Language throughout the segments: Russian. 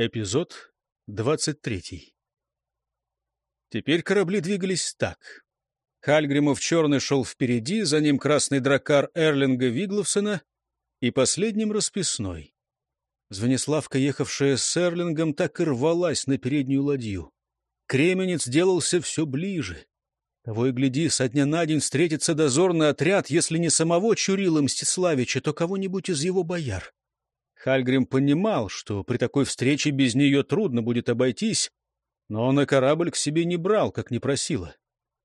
Эпизод 23. Теперь корабли двигались так. Хальгримов черный шел впереди, за ним красный дракар Эрлинга Вигловсона и последним расписной. Звениславка, ехавшая с Эрлингом, так и рвалась на переднюю ладью. Кременец делался все ближе. Того и гляди, со дня на день встретится дозорный отряд, если не самого Чурила Мстиславича, то кого-нибудь из его бояр. Хальгрим понимал, что при такой встрече без нее трудно будет обойтись, но он и корабль к себе не брал, как не просила.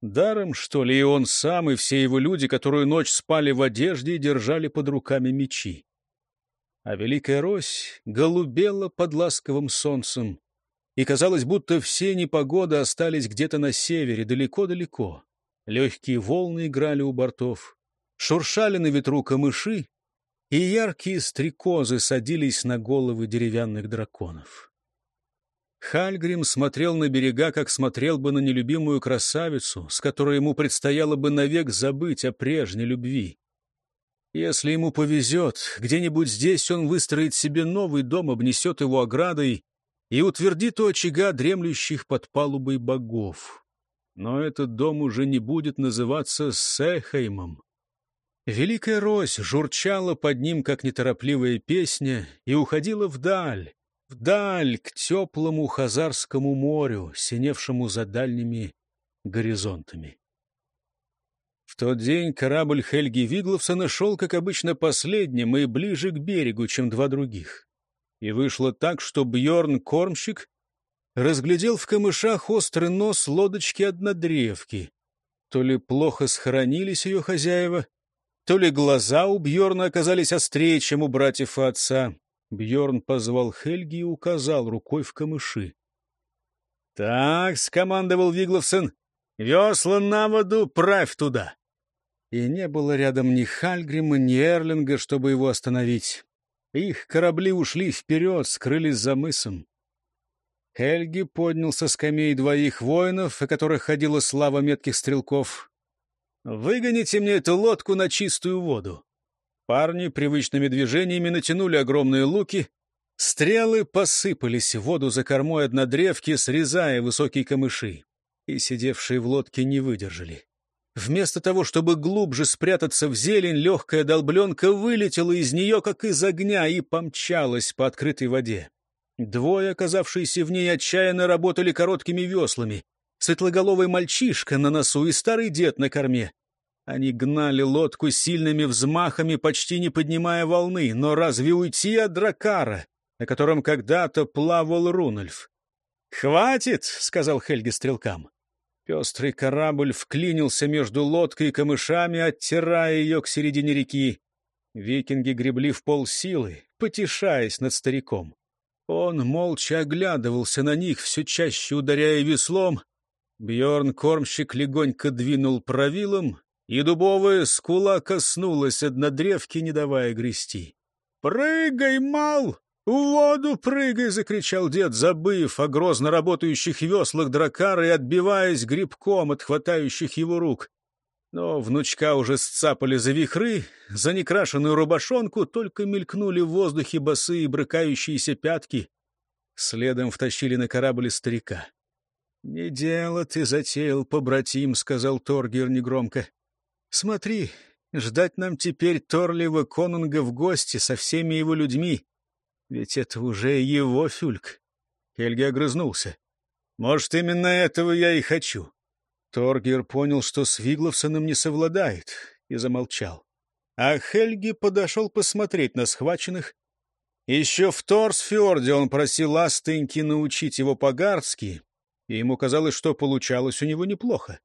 Даром, что ли, и он сам, и все его люди, которую ночь спали в одежде и держали под руками мечи. А Великая Рось голубела под ласковым солнцем, и казалось, будто все непогоды остались где-то на севере, далеко-далеко. Легкие волны играли у бортов, шуршали на ветру камыши, и яркие стрекозы садились на головы деревянных драконов. Хальгрим смотрел на берега, как смотрел бы на нелюбимую красавицу, с которой ему предстояло бы навек забыть о прежней любви. Если ему повезет, где-нибудь здесь он выстроит себе новый дом, обнесет его оградой и утвердит у очага дремлющих под палубой богов. Но этот дом уже не будет называться Сехаймом. Великая рось журчала под ним, как неторопливая песня, и уходила вдаль, вдаль, к теплому Хазарскому морю, синевшему за дальними горизонтами. В тот день корабль Хельги Вигловсона шел, как обычно, последним и ближе к берегу, чем два других. И вышло так, что Бьорн кормщик разглядел в камышах острый нос лодочки-однодревки. То ли плохо схоронились ее хозяева, то ли глаза у Бьорна оказались острее, чем у братьев и отца. Бьорн позвал Хельги и указал рукой в камыши. — Так, — скомандовал Вигловсон, — весла на воду, правь туда. И не было рядом ни Хальгрима, ни Эрлинга, чтобы его остановить. Их корабли ушли вперед, скрылись за мысом. Хельги поднял со скамей двоих воинов, о которых ходила слава метких стрелков. Выгоните мне эту лодку на чистую воду. Парни привычными движениями натянули огромные луки. Стрелы посыпались в воду за кормой однодревки, срезая высокие камыши. И сидевшие в лодке не выдержали. Вместо того, чтобы глубже спрятаться в зелень, легкая долбленка вылетела из нее, как из огня, и помчалась по открытой воде. Двое, оказавшиеся в ней, отчаянно работали короткими веслами светлоголовый мальчишка на носу и старый дед на корме. Они гнали лодку сильными взмахами, почти не поднимая волны, но разве уйти от дракара, на котором когда-то плавал Рунольф? «Хватит!» — сказал Хельги стрелкам. Пестрый корабль вклинился между лодкой и камышами, оттирая ее к середине реки. Викинги гребли в полсилы, потешаясь над стариком. Он молча оглядывался на них, все чаще ударяя веслом, Бьорн кормщик легонько двинул правилом, и дубовая скула коснулась однодревки, не давая грести. «Прыгай, мал! В воду прыгай!» — закричал дед, забыв о грозно работающих веслах дракара и отбиваясь грибком от хватающих его рук. Но внучка уже сцапали за вихры, за некрашенную рубашонку только мелькнули в воздухе босые брыкающиеся пятки. Следом втащили на корабль старика. «Не дело ты затеял, побратим», — сказал Торгер негромко. «Смотри, ждать нам теперь Торлива Конунга в гости со всеми его людьми. Ведь это уже его фюльк». Хельги огрызнулся. «Может, именно этого я и хочу». Торгер понял, что с Вигловсоном не совладает, и замолчал. А Хельги подошел посмотреть на схваченных. Еще в Торсфьорде он просил Астыньки научить его по-гардски, и ему казалось, что получалось у него неплохо.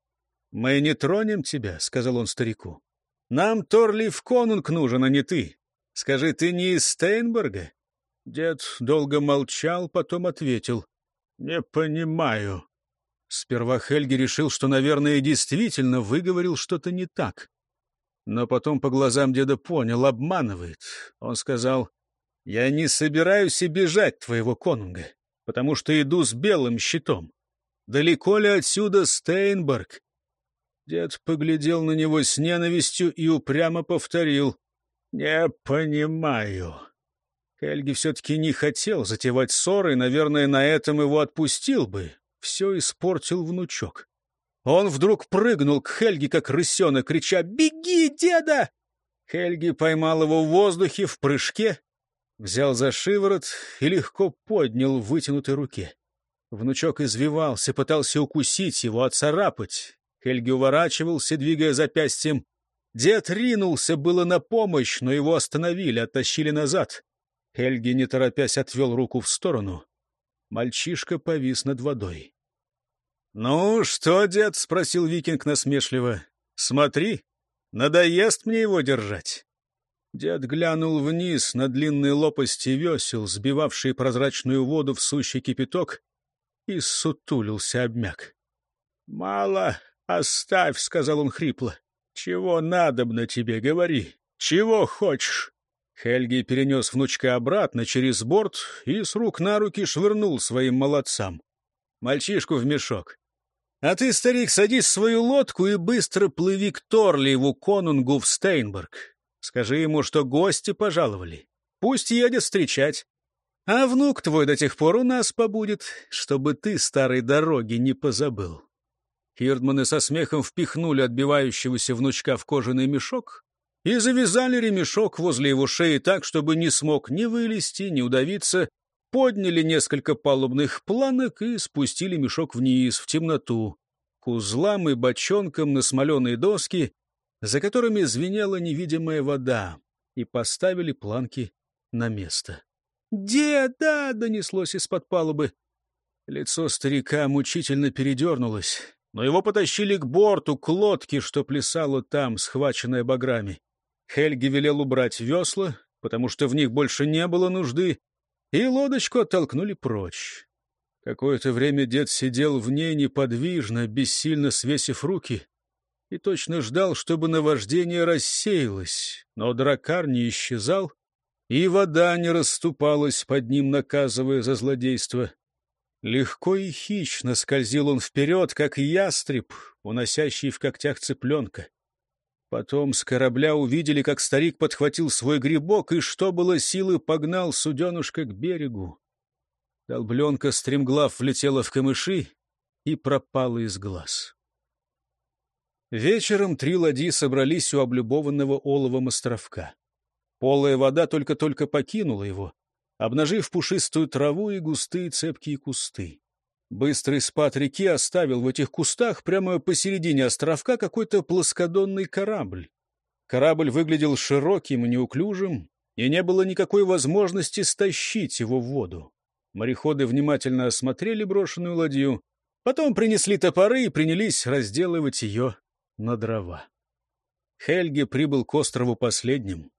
«Мы не тронем тебя», — сказал он старику. «Нам Торлиф Конунг нужен, а не ты. Скажи, ты не из Стейнберга?» Дед долго молчал, потом ответил. «Не понимаю». Сперва Хельги решил, что, наверное, действительно выговорил что-то не так. Но потом по глазам деда понял, обманывает. Он сказал, «Я не собираюсь обижать твоего конунга, потому что иду с белым щитом. Далеко ли отсюда Стейнберг? Дед поглядел на него с ненавистью и упрямо повторил. — Не понимаю. Хельги все-таки не хотел затевать ссоры, наверное, на этом его отпустил бы. Все испортил внучок. Он вдруг прыгнул к Хельге, как рысенок, крича «Беги, деда!» Хельги поймал его в воздухе в прыжке, взял за шиворот и легко поднял в вытянутой руке. Внучок извивался, пытался укусить его, отцарапать. Хельги уворачивался, двигая запястьем. Дед ринулся было на помощь, но его остановили, оттащили назад. Хельги, не торопясь, отвел руку в сторону. Мальчишка повис над водой. — Ну, что, дед? — спросил викинг насмешливо. — Смотри, надоест мне его держать. Дед глянул вниз на длинные лопасти весел, сбивавшие прозрачную воду в сущий кипяток, и сутулился обмяк. — Мало, оставь, — сказал он хрипло. — Чего надобно тебе, говори. Чего хочешь? Хельги перенес внучка обратно через борт и с рук на руки швырнул своим молодцам. Мальчишку в мешок. А ты, старик, садись в свою лодку и быстро плыви к Торлиеву конунгу в Стейнберг. Скажи ему, что гости пожаловали. Пусть едет встречать. А внук твой до тех пор у нас побудет, чтобы ты старой дороги не позабыл. Хирдманы со смехом впихнули отбивающегося внучка в кожаный мешок и завязали ремешок возле его шеи так, чтобы не смог ни вылезти, ни удавиться, подняли несколько палубных планок и спустили мешок вниз, в темноту, к узлам и бочонкам на смоленые доски, за которыми звенела невидимая вода, и поставили планки на место. «Деда!» — донеслось из-под палубы. Лицо старика мучительно передернулось, но его потащили к борту, к лодке, что плясало там, схваченное баграми. Хельги велел убрать весла, потому что в них больше не было нужды, и лодочку оттолкнули прочь. Какое-то время дед сидел в ней неподвижно, бессильно свесив руки, и точно ждал, чтобы наваждение рассеялось, но дракар не исчезал, и вода не расступалась под ним, наказывая за злодейство. Легко и хищно скользил он вперед, как ястреб, уносящий в когтях цыпленка. Потом с корабля увидели, как старик подхватил свой грибок и, что было силы, погнал суденушка к берегу. Долбленка стремглав влетела в камыши и пропала из глаз. Вечером три ладьи собрались у облюбованного оловом островка. Полая вода только-только покинула его, обнажив пушистую траву и густые цепкие кусты. Быстрый спад реки оставил в этих кустах прямо посередине островка какой-то плоскодонный корабль. Корабль выглядел широким и неуклюжим, и не было никакой возможности стащить его в воду. Мореходы внимательно осмотрели брошенную ладью, потом принесли топоры и принялись разделывать ее на дрова. Хельги прибыл к острову последним.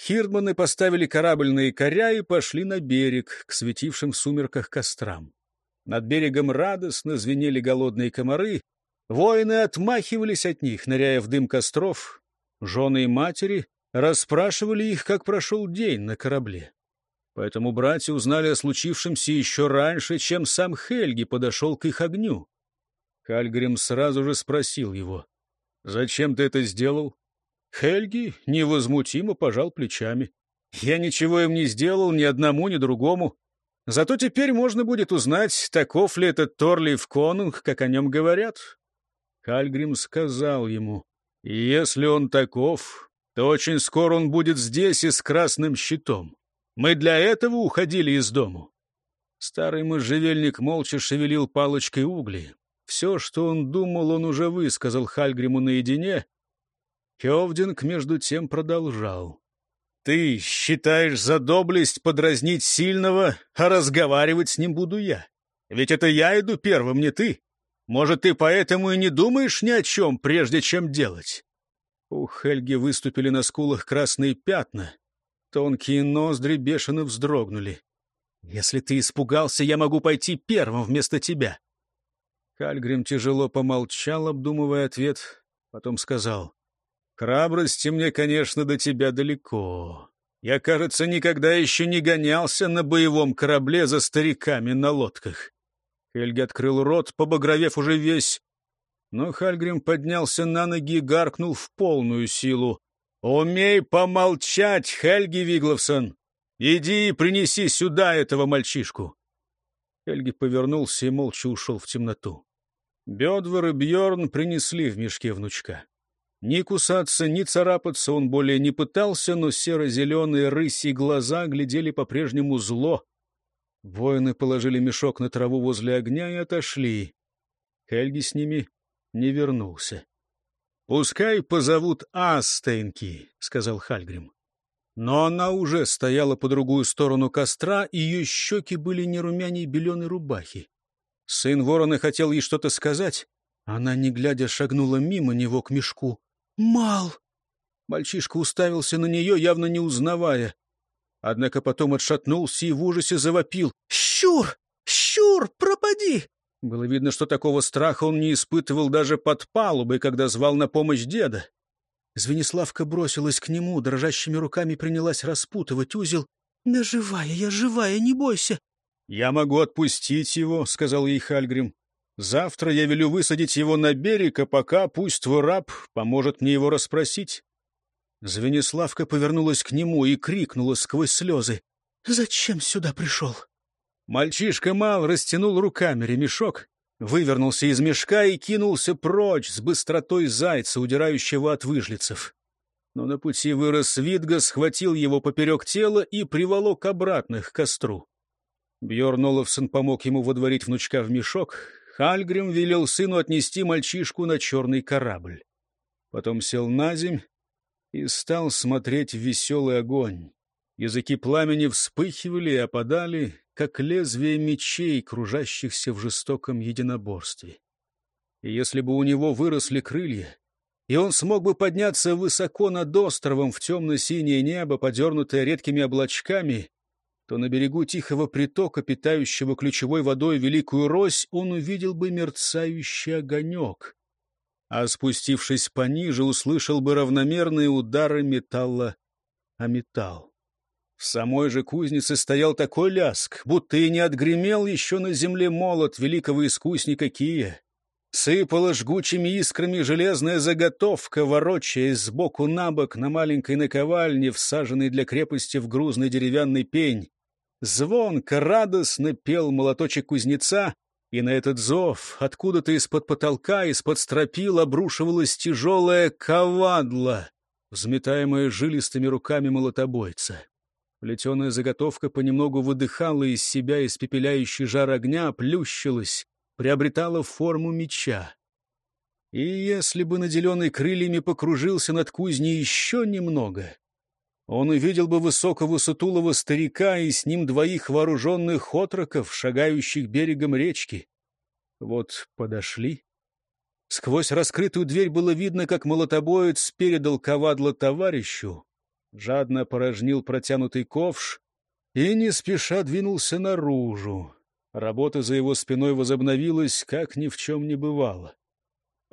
Хирдманы поставили корабль на якоря и пошли на берег, к светившим в сумерках кострам. Над берегом радостно звенели голодные комары. Воины отмахивались от них, ныряя в дым костров. Жены и матери расспрашивали их, как прошел день на корабле. Поэтому братья узнали о случившемся еще раньше, чем сам Хельги подошел к их огню. Хальгрим сразу же спросил его, «Зачем ты это сделал?» Хельги невозмутимо пожал плечами. «Я ничего им не сделал, ни одному, ни другому. Зато теперь можно будет узнать, таков ли этот Торлиев конунг, как о нем говорят. Хальгрим сказал ему, если он таков, то очень скоро он будет здесь и с красным щитом. Мы для этого уходили из дому. Старый можжевельник молча шевелил палочкой угли. Все, что он думал, он уже высказал Хальгриму наедине. Хевдинг, между тем, продолжал. Ты считаешь за доблесть подразнить сильного, а разговаривать с ним буду я. Ведь это я иду первым, не ты. Может, ты поэтому и не думаешь ни о чем, прежде чем делать?» У Хельги выступили на скулах красные пятна. Тонкие ноздри бешено вздрогнули. «Если ты испугался, я могу пойти первым вместо тебя». Хальгрим тяжело помолчал, обдумывая ответ, потом сказал. Храбрости мне, конечно, до тебя далеко. Я, кажется, никогда еще не гонялся на боевом корабле за стариками на лодках. Хельги открыл рот, побагровев уже весь. Но Хальгрим поднялся на ноги и гаркнул в полную силу. «Умей помолчать, Хельги Вигловсон! Иди и принеси сюда этого мальчишку. Эльги повернулся и молча ушел в темноту. Бедвер и Бьорн принесли в мешке внучка. Ни кусаться, ни царапаться он более не пытался, но серо-зеленые рыси глаза глядели по-прежнему зло. Воины положили мешок на траву возле огня и отошли. Хельги с ними не вернулся. — Пускай позовут Астенки, — сказал Хальгрим. Но она уже стояла по другую сторону костра, и ее щеки были не румяней беленой рубахи. Сын ворона хотел ей что-то сказать. Она, не глядя, шагнула мимо него к мешку. «Мал!» Мальчишка уставился на нее, явно не узнавая. Однако потом отшатнулся и в ужасе завопил. «Щур! Щур! Пропади!» Было видно, что такого страха он не испытывал даже под палубой, когда звал на помощь деда. Звениславка бросилась к нему, дрожащими руками принялась распутывать узел. «Да живая, я живая, не бойся!» «Я могу отпустить его», — сказал ей Хальгрим. «Завтра я велю высадить его на берег, а пока пусть твой раб поможет мне его расспросить». Звениславка повернулась к нему и крикнула сквозь слезы. «Зачем сюда пришел?» Мальчишка Мал растянул руками ремешок, вывернулся из мешка и кинулся прочь с быстротой зайца, удирающего от выжлицев. Но на пути вырос Витга, схватил его поперек тела и приволок обратно к костру. Бьорн Олафсон помог ему водворить внучка в мешок. Хальгрим велел сыну отнести мальчишку на черный корабль. Потом сел на земь и стал смотреть в веселый огонь. Языки пламени вспыхивали и опадали, как лезвие мечей, кружащихся в жестоком единоборстве. И если бы у него выросли крылья, и он смог бы подняться высоко над островом в темно-синее небо, подернутое редкими облачками, то на берегу тихого притока, питающего ключевой водой великую рось, он увидел бы мерцающий огонек, а спустившись пониже, услышал бы равномерные удары металла о металл. В самой же кузнице стоял такой ляск, будто и не отгремел еще на земле молот великого искусника Кия. Сыпала жгучими искрами железная заготовка, ворочаясь сбоку на бок на маленькой наковальне, всаженной для крепости в грузный деревянный пень. Звонко, радостно пел молоточек кузнеца, и на этот зов откуда-то из-под потолка, из-под стропил обрушивалась тяжелая ковадла, взметаемая жилистыми руками молотобойца. Плетеная заготовка понемногу выдыхала из себя испепеляющий жар огня, плющилась, приобретала форму меча. И если бы наделенный крыльями покружился над кузней еще немного, он увидел бы высокого сутулого старика и с ним двоих вооруженных отроков, шагающих берегом речки. Вот подошли. Сквозь раскрытую дверь было видно, как молотобоец передал ковадло товарищу, жадно порожнил протянутый ковш и не спеша двинулся наружу. Работа за его спиной возобновилась, как ни в чем не бывало.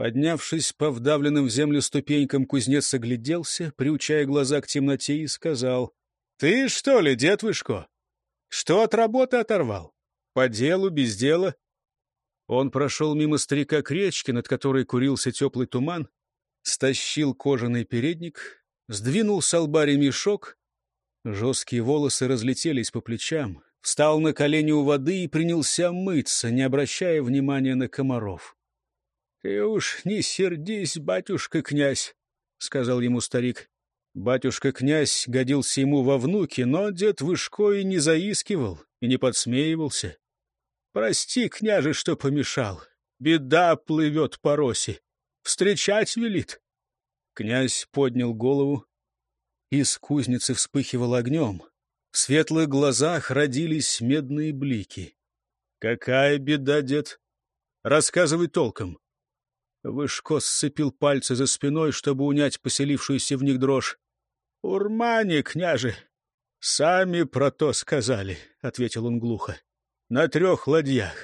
Поднявшись по вдавленным в землю ступенькам, кузнец огляделся, приучая глаза к темноте, и сказал, — Ты что ли, дед Вышко? Что от работы оторвал? По делу, без дела? Он прошел мимо старика к речке, над которой курился теплый туман, стащил кожаный передник, сдвинул с лба ремешок. Жесткие волосы разлетелись по плечам, встал на колени у воды и принялся мыться, не обращая внимания на комаров. — Ты уж не сердись, батюшка-князь, — сказал ему старик. Батюшка-князь годился ему во внуки, но дед Вышко и не заискивал, и не подсмеивался. — Прости, княже, что помешал. Беда плывет по росе. Встречать велит. Князь поднял голову. Из кузницы вспыхивал огнем. В светлых глазах родились медные блики. — Какая беда, дед? Рассказывай толком. Вышко сцепил пальцы за спиной, чтобы унять поселившуюся в них дрожь. — Урмане, княже! — Сами про то сказали, — ответил он глухо. — На трех ладьях.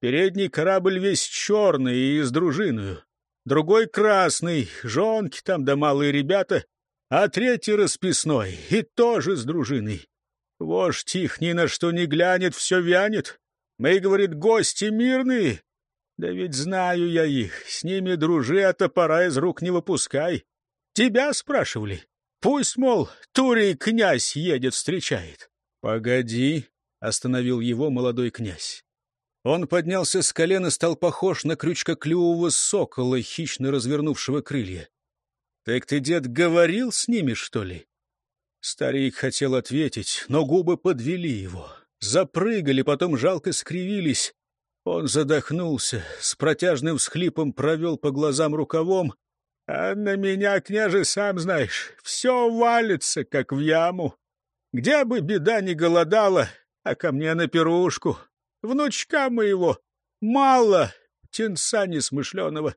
Передний корабль весь черный и с дружиною другой красный, жонки там да малые ребята, а третий расписной, и тоже с дружиной. Вождь их ни на что не глянет, все вянет. Мы, говорит, гости мирные. Да ведь знаю я их, с ними дружи, а топора из рук не выпускай. Тебя спрашивали. Пусть, мол, Турий князь едет, встречает. Погоди, — остановил его молодой князь. Он поднялся с колена, стал похож на крючкоклювого сокола, хищно развернувшего крылья. — Так ты, дед, говорил с ними, что ли? Старик хотел ответить, но губы подвели его. Запрыгали, потом жалко скривились. Он задохнулся, с протяжным всхлипом провел по глазам рукавом. А на меня, княже, сам знаешь, все валится, как в яму. Где бы беда не голодала, а ко мне на пирушку. Внучка моего мало, тенца несмышленого.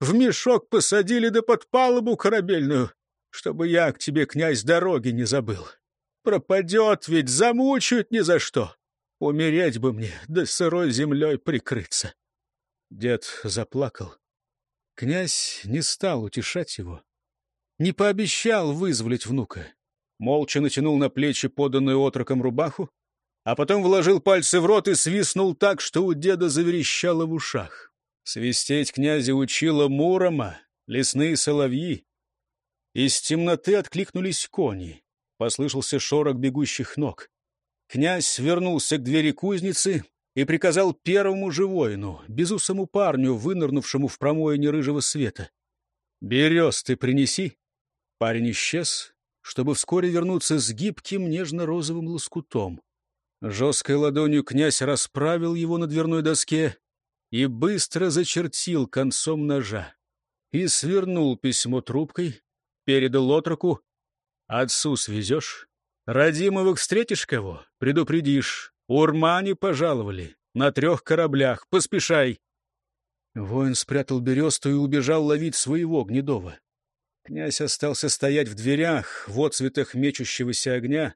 В мешок посадили да под палубу корабельную чтобы я к тебе, князь, дороги не забыл. Пропадет ведь, замучают ни за что. Умереть бы мне, да сырой землей прикрыться. Дед заплакал. Князь не стал утешать его, не пообещал вызволить внука. Молча натянул на плечи поданную отроком рубаху, а потом вложил пальцы в рот и свистнул так, что у деда заверещало в ушах. Свистеть князя учила Мурома, лесные соловьи. Из темноты откликнулись кони. Послышался шорох бегущих ног. Князь вернулся к двери кузницы и приказал первому же воину, безусому парню, вынырнувшему в промоине рыжего света. «Берез ты принеси». Парень исчез, чтобы вскоре вернуться с гибким нежно-розовым лоскутом. Жесткой ладонью князь расправил его на дверной доске и быстро зачертил концом ножа. И свернул письмо трубкой, передал отроку. Отцу свезешь? Родимовых встретишь кого? Предупредишь. Урмане пожаловали. На трех кораблях. Поспешай. Воин спрятал бересту и убежал ловить своего Гнедова. Князь остался стоять в дверях, в отцветах мечущегося огня.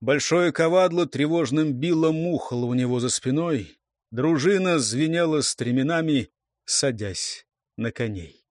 Большое ковадло тревожным било мухало у него за спиной. Дружина звенела стременами, садясь на коней.